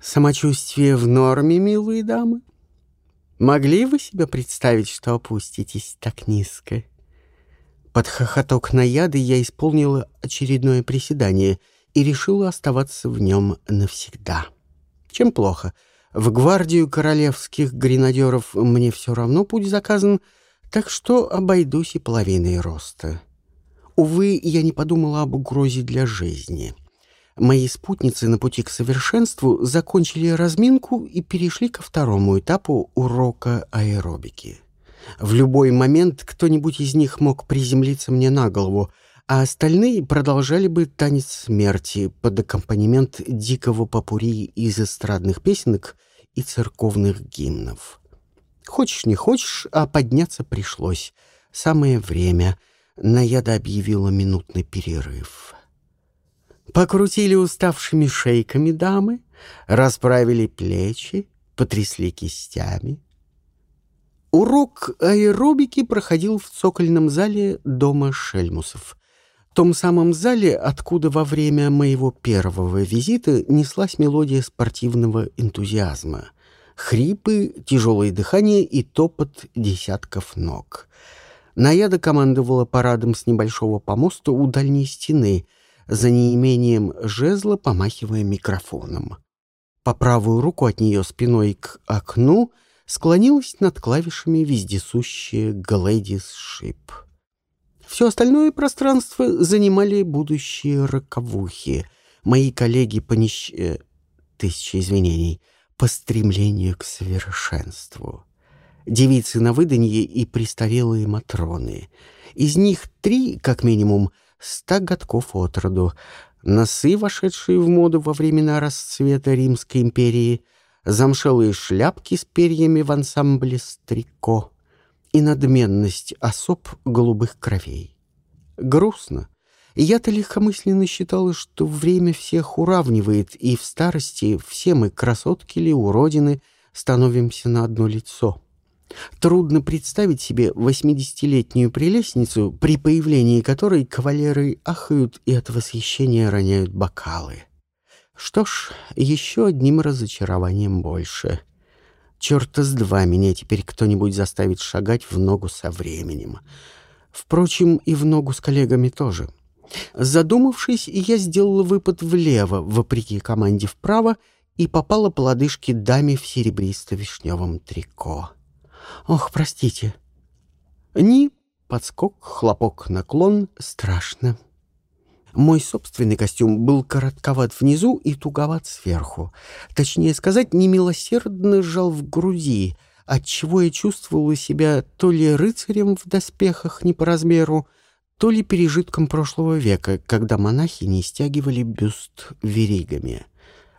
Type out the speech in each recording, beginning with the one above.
Самочувствие в норме, милые дамы? Могли вы себе представить, что опуститесь так низко? Под хохоток наяды я исполнила очередное приседание и решила оставаться в нем навсегда. Чем плохо? В гвардию королевских гренадеров мне все равно путь заказан, так что обойдусь и половиной роста. Увы, я не подумала об угрозе для жизни — Мои спутницы на пути к совершенству закончили разминку и перешли ко второму этапу урока аэробики. В любой момент кто-нибудь из них мог приземлиться мне на голову, а остальные продолжали бы танец смерти под аккомпанемент дикого попури из эстрадных песенок и церковных гимнов. Хочешь не хочешь, а подняться пришлось. Самое время. Наяда объявила минутный перерыв. Покрутили уставшими шейками дамы, расправили плечи, потрясли кистями. Урок аэробики проходил в цокольном зале дома Шельмусов. Том самом зале, откуда во время моего первого визита неслась мелодия спортивного энтузиазма. Хрипы, тяжелое дыхание и топот десятков ног. Наяда командовала парадом с небольшого помоста у дальней стены — за неимением жезла помахивая микрофоном. По правую руку от нее спиной к окну склонилась над клавишами вездесущая Глэдис Шип. Все остальное пространство занимали будущие роковухи, мои коллеги по нищ... Э, тысяча извинений, по стремлению к совершенству. Девицы на выданье и престарелые матроны. Из них три, как минимум, ста годков от роду, носы, вошедшие в моду во времена расцвета Римской империи, замшелые шляпки с перьями в ансамбле стрико и надменность особ голубых кровей. Грустно. Я-то легкомысленно считала, что время всех уравнивает, и в старости все мы, красотки ли, уродины, становимся на одно лицо. Трудно представить себе восьмидесятилетнюю прелестницу, при появлении которой кавалеры ахают и от восхищения роняют бокалы. Что ж, еще одним разочарованием больше. Черта с два меня теперь кто-нибудь заставит шагать в ногу со временем. Впрочем, и в ногу с коллегами тоже. Задумавшись, я сделала выпад влево, вопреки команде вправо, и попала по лодыжке даме в серебристо-вишневом трико. Ох, простите. Ни подскок, хлопок, наклон. Страшно. Мой собственный костюм был коротковат внизу и туговат сверху. Точнее сказать, немилосердно сжал в груди, отчего я чувствовала себя то ли рыцарем в доспехах не по размеру, то ли пережитком прошлого века, когда монахи не стягивали бюст веригами.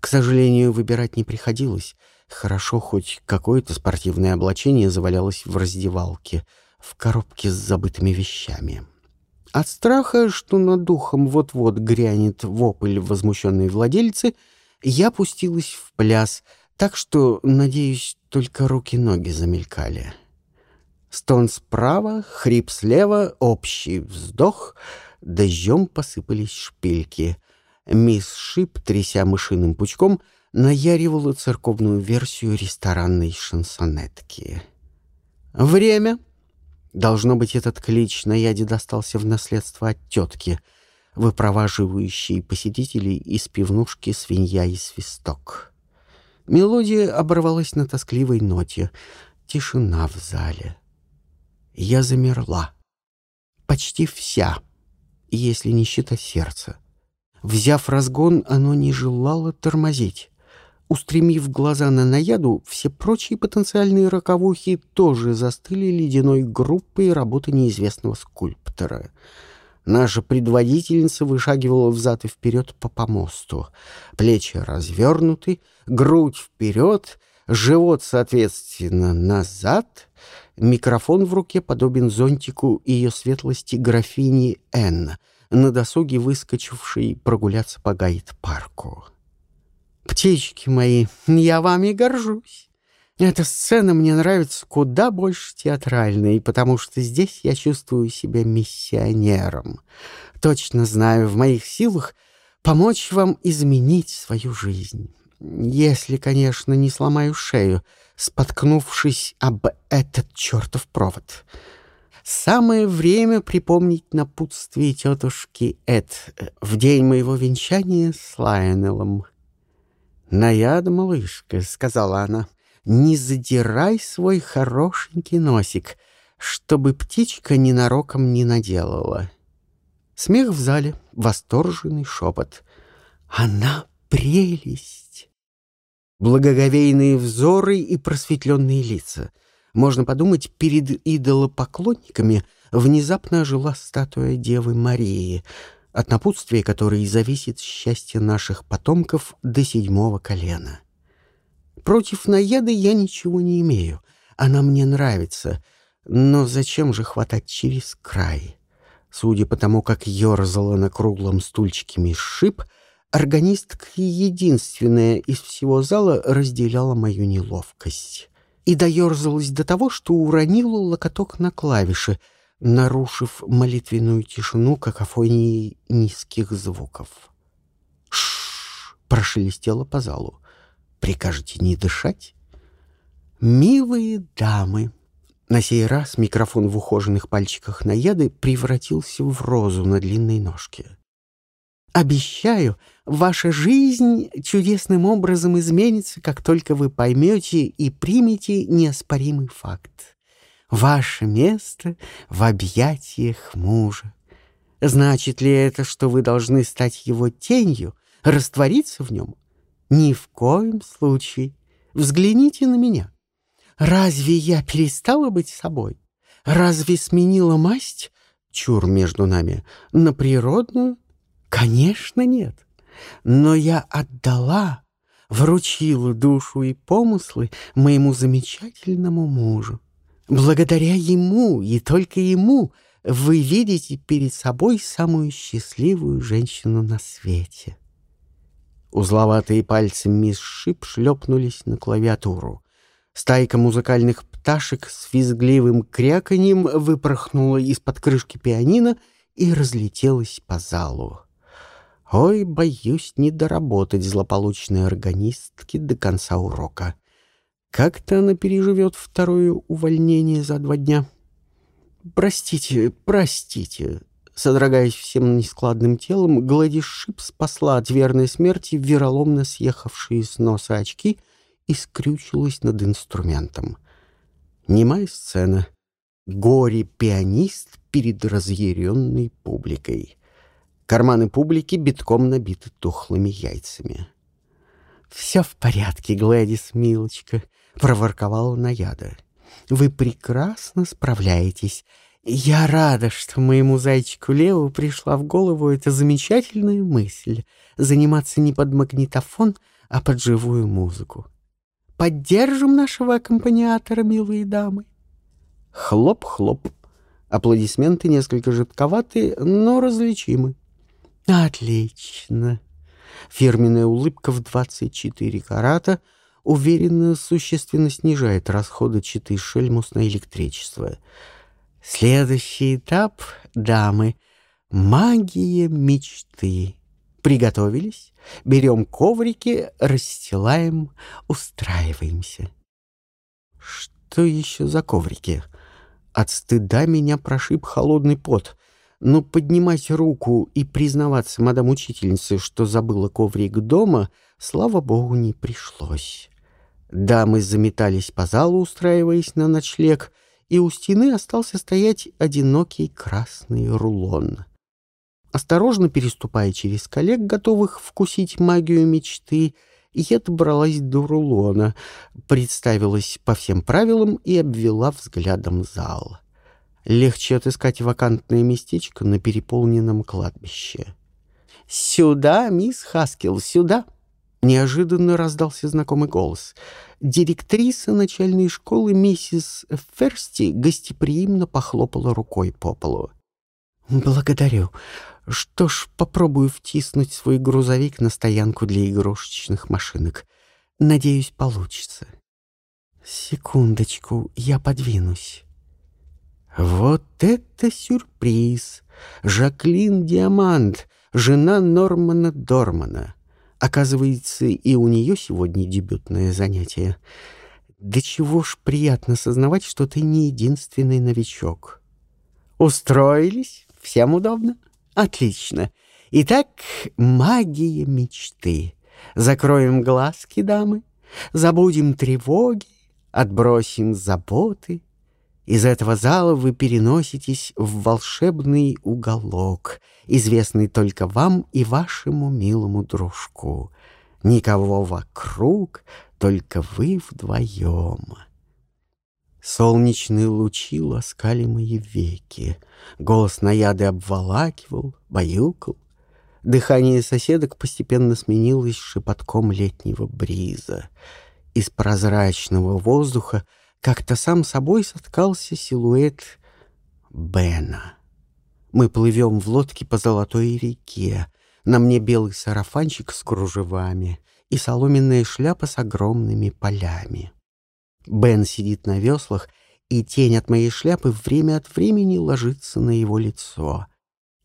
К сожалению, выбирать не приходилось — Хорошо, хоть какое-то спортивное облачение завалялось в раздевалке, в коробке с забытыми вещами. От страха, что над духом вот-вот грянет вопль возмущенной владельцы, я пустилась в пляс, так что, надеюсь, только руки-ноги замелькали. Стон справа, хрип слева, общий вздох, дождем посыпались шпильки. Мисс Шип, тряся мышиным пучком, — наяривала церковную версию ресторанной шансонетки. «Время!» Должно быть, этот клич на яде достался в наследство от тетки, выпроваживающей посетителей из пивнушки «Свинья и свисток». Мелодия оборвалась на тоскливой ноте. Тишина в зале. Я замерла. Почти вся, если не считать сердца. Взяв разгон, оно не желало тормозить. Устремив глаза на наяду, все прочие потенциальные роковухи тоже застыли ледяной группой работы неизвестного скульптора. Наша предводительница вышагивала взад и вперед по помосту. Плечи развернуты, грудь вперед, живот, соответственно, назад. Микрофон в руке подобен зонтику ее светлости графини Н, на досуге выскочившей прогуляться по гайд-парку. Птички мои, я вами горжусь. Эта сцена мне нравится куда больше театральной, потому что здесь я чувствую себя миссионером. Точно знаю, в моих силах помочь вам изменить свою жизнь. если, конечно, не сломаю шею, споткнувшись об этот чертов провод. Самое время припомнить напутствие тетушки Эд в день моего венчания с Лайонеллом. «Наяда, малышка», — сказала она, — «не задирай свой хорошенький носик, чтобы птичка ненароком не наделала». Смех в зале, восторженный шепот. «Она прелесть!» Благоговейные взоры и просветленные лица. Можно подумать, перед идолопоклонниками внезапно ожила статуя Девы Марии, от напутствия которой зависит счастье наших потомков до седьмого колена. Против наяды я ничего не имею. Она мне нравится. Но зачем же хватать через край? Судя по тому, как ерзала на круглом стульчике мисс Шип, органистка единственная из всего зала разделяла мою неловкость. И доерзалась до того, что уронила локоток на клавиши, нарушив молитвенную тишину какофонии низких звуков. «Ш-ш-ш!» прошелестело по залу. «Прикажете не дышать?» «Милые дамы!» На сей раз микрофон в ухоженных пальчиках наяды превратился в розу на длинной ножке. «Обещаю, ваша жизнь чудесным образом изменится, как только вы поймете и примете неоспоримый факт. Ваше место в объятиях мужа. Значит ли это, что вы должны стать его тенью, раствориться в нем? Ни в коем случае. Взгляните на меня. Разве я перестала быть собой? Разве сменила масть, чур между нами, на природную? Конечно, нет. Но я отдала, вручила душу и помыслы моему замечательному мужу. Благодаря ему и только ему вы видите перед собой самую счастливую женщину на свете. Узловатые пальцы мисс Шип шлепнулись на клавиатуру. Стайка музыкальных пташек с визгливым кряканьем выпорхнула из-под крышки пианино и разлетелась по залу. Ой, боюсь не доработать злополучной органистки до конца урока. Как-то она переживет второе увольнение за два дня. Простите, простите. Содрогаясь всем нескладным телом, Гладис Шип спасла от верной смерти вероломно съехавшие с носа очки — и скрючилась над инструментом. Немая сцена. Горе-пианист перед разъяренной публикой. Карманы публики битком набиты тухлыми яйцами. «Все в порядке, Глэдис, милочка», — проворковала Наяда. «Вы прекрасно справляетесь. Я рада, что моему зайчику Леву пришла в голову эта замечательная мысль — заниматься не под магнитофон, а под живую музыку. Поддержим нашего аккомпаниатора, милые дамы. Хлоп-хлоп. Аплодисменты несколько жидковатые, но различимы. Отлично. Фирменная улыбка в 24 карата уверенно существенно снижает расходы читы Шельмус на электричество. Следующий этап, дамы, магия мечты. Приготовились, берем коврики, расстилаем, устраиваемся. Что еще за коврики? От стыда меня прошиб холодный пот. Но поднимать руку и признаваться мадам-учительнице, что забыла коврик дома, слава богу, не пришлось. Дамы заметались по залу, устраиваясь на ночлег, и у стены остался стоять одинокий красный рулон. Осторожно переступая через коллег, готовых вкусить магию мечты, я добралась до рулона, представилась по всем правилам и обвела взглядом зал. Легче отыскать вакантное местечко на переполненном кладбище. «Сюда, мисс Хаскил, сюда!» Неожиданно раздался знакомый голос. Директриса начальной школы миссис Ферсти гостеприимно похлопала рукой по полу. «Благодарю. Что ж, попробую втиснуть свой грузовик на стоянку для игрушечных машинок. Надеюсь, получится. Секундочку, я подвинусь. Вот это сюрприз! Жаклин Диамант, жена Нормана Дормана. Оказывается, и у нее сегодня дебютное занятие. Да чего ж приятно сознавать, что ты не единственный новичок. Устроились? Всем удобно? Отлично. Итак, магия мечты. Закроем глазки, дамы, забудем тревоги, отбросим заботы. Из этого зала вы переноситесь в волшебный уголок, известный только вам и вашему милому дружку. Никого вокруг, только вы вдвоем. Солнечные лучи ласкали мои веки, голос наяды обволакивал, баюкал. Дыхание соседок постепенно сменилось шепотком летнего бриза. Из прозрачного воздуха как-то сам собой соткался силуэт Бена. Мы плывем в лодке по золотой реке. На мне белый сарафанчик с кружевами и соломенная шляпа с огромными полями. Бен сидит на веслах, и тень от моей шляпы время от времени ложится на его лицо —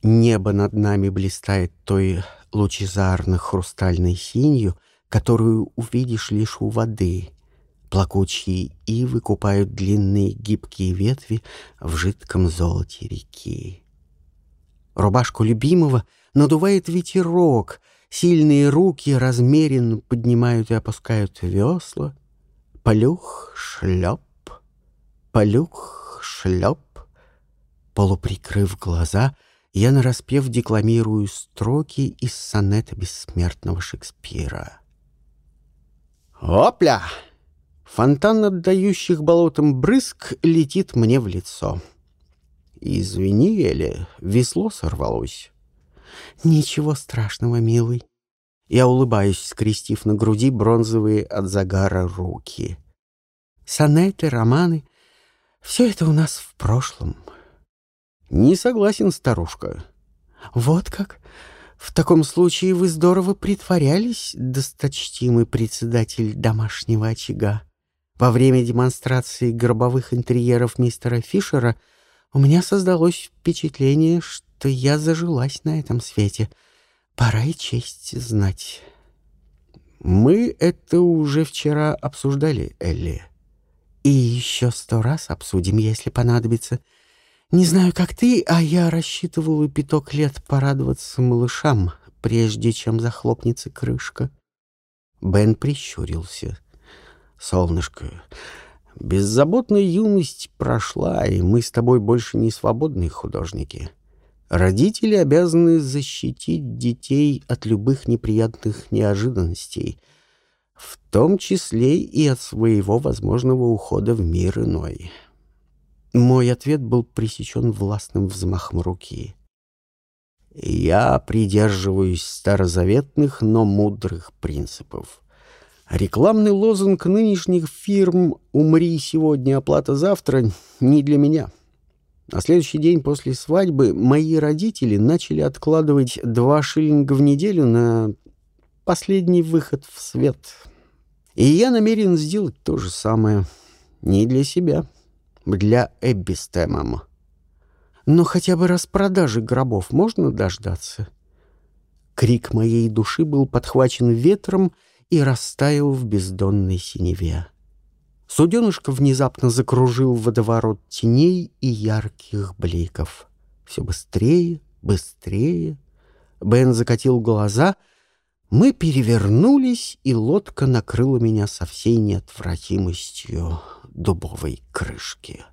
Небо над нами блистает той лучезарно-хрустальной синью, которую увидишь лишь у воды. Плакучие ивы купают длинные гибкие ветви в жидком золоте реки. Рубашку любимого надувает ветерок, сильные руки размеренно поднимают и опускают весла. Полюх, шлеп, полюх, шлеп. Полуприкрыв глаза — я нараспев декламирую строки из сонета бессмертного Шекспира. «Опля!» Фонтан отдающих болотом брызг летит мне в лицо. «Извини, Эля, весло сорвалось». «Ничего страшного, милый». Я улыбаюсь, скрестив на груди бронзовые от загара руки. Сонеты, романы — все это у нас в прошлом. «Не согласен, старушка». «Вот как? В таком случае вы здорово притворялись, досточтимый председатель домашнего очага. Во время демонстрации гробовых интерьеров мистера Фишера у меня создалось впечатление, что я зажилась на этом свете. Пора и честь знать». «Мы это уже вчера обсуждали, Элли». «И еще сто раз обсудим, если понадобится». Не знаю, как ты, а я рассчитывала пяток лет порадоваться малышам, прежде чем захлопнется крышка. Бен прищурился. «Солнышко, беззаботная юность прошла, и мы с тобой больше не свободные художники. Родители обязаны защитить детей от любых неприятных неожиданностей, в том числе и от своего возможного ухода в мир иной». Мой ответ был пресечен властным взмахом руки. Я придерживаюсь старозаветных, но мудрых принципов. Рекламный лозунг нынешних фирм «Умри сегодня, оплата завтра» не для меня. На следующий день после свадьбы мои родители начали откладывать два шиллинга в неделю на последний выход в свет. И я намерен сделать то же самое не для себя, для Эбби с. Но хотя бы распродажи гробов можно дождаться? Крик моей души был подхвачен ветром и растаял в бездонной синеве. Суденышко внезапно закружил водоворот теней и ярких бликов. Все быстрее, быстрее. Бен закатил глаза. Мы перевернулись, и лодка накрыла меня со всей неотвратимостью дубовой крышки.